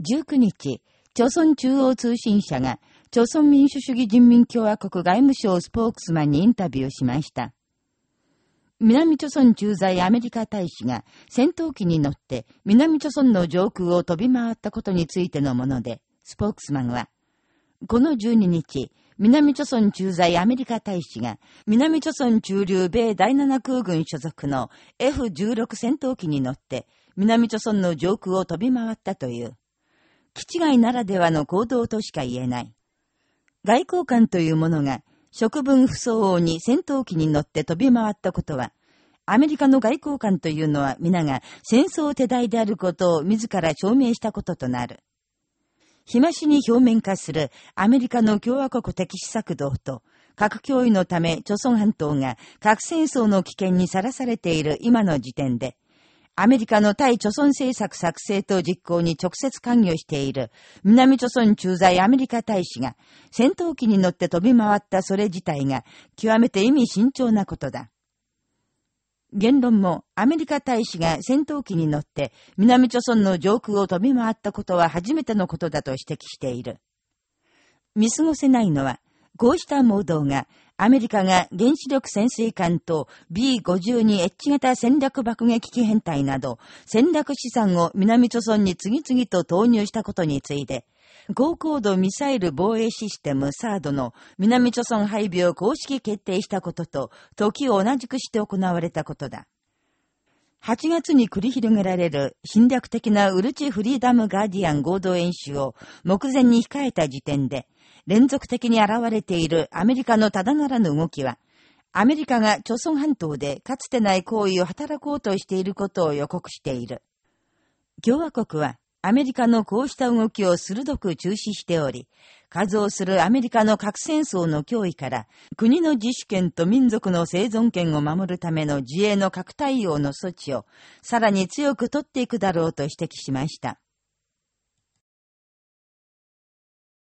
19日、朝鮮中央通信社が、朝鮮民主主義人民共和国外務省スポークスマンにインタビューしました。南朝鮮駐在アメリカ大使が戦闘機に乗って南朝鮮の上空を飛び回ったことについてのもので、スポークスマンは、この12日、南朝鮮駐在アメリカ大使が、南朝鮮駐留米第7空軍所属の F16 戦闘機に乗って、南朝鮮の上空を飛び回ったという、基地外ならではの行動としか言えない。外交官というものが、食分不相応に戦闘機に乗って飛び回ったことは、アメリカの外交官というのは皆が戦争手代であることを自ら証明したこととなる。日増しに表面化するアメリカの共和国的施策動と、核脅威のため、朝鮮半島が核戦争の危険にさらされている今の時点で、アメリカの対朝鮮政策作成と実行に直接関与している南朝鮮駐在アメリカ大使が戦闘機に乗って飛び回ったそれ自体が極めて意味慎重なことだ。言論もアメリカ大使が戦闘機に乗って南朝鮮の上空を飛び回ったことは初めてのことだと指摘している。見過ごせないのは、こうした盲導がアメリカが原子力潜水艦と B52H 型戦略爆撃機編隊など戦略資産を南朝鮮に次々と投入したことについて、高高度ミサイル防衛システムサードの南朝鮮配備を公式決定したことと、時を同じくして行われたことだ。8月に繰り広げられる侵略的なウルチフリーダムガーディアン合同演習を目前に控えた時点で、連続的に現れているアメリカのただならぬ動きは、アメリカが朝鮮半島でかつてない行為を働こうとしていることを予告している。共和国はアメリカのこうした動きを鋭く中止しており、数をするアメリカの核戦争の脅威から、国の自主権と民族の生存権を守るための自衛の核対応の措置を、さらに強く取っていくだろうと指摘しました。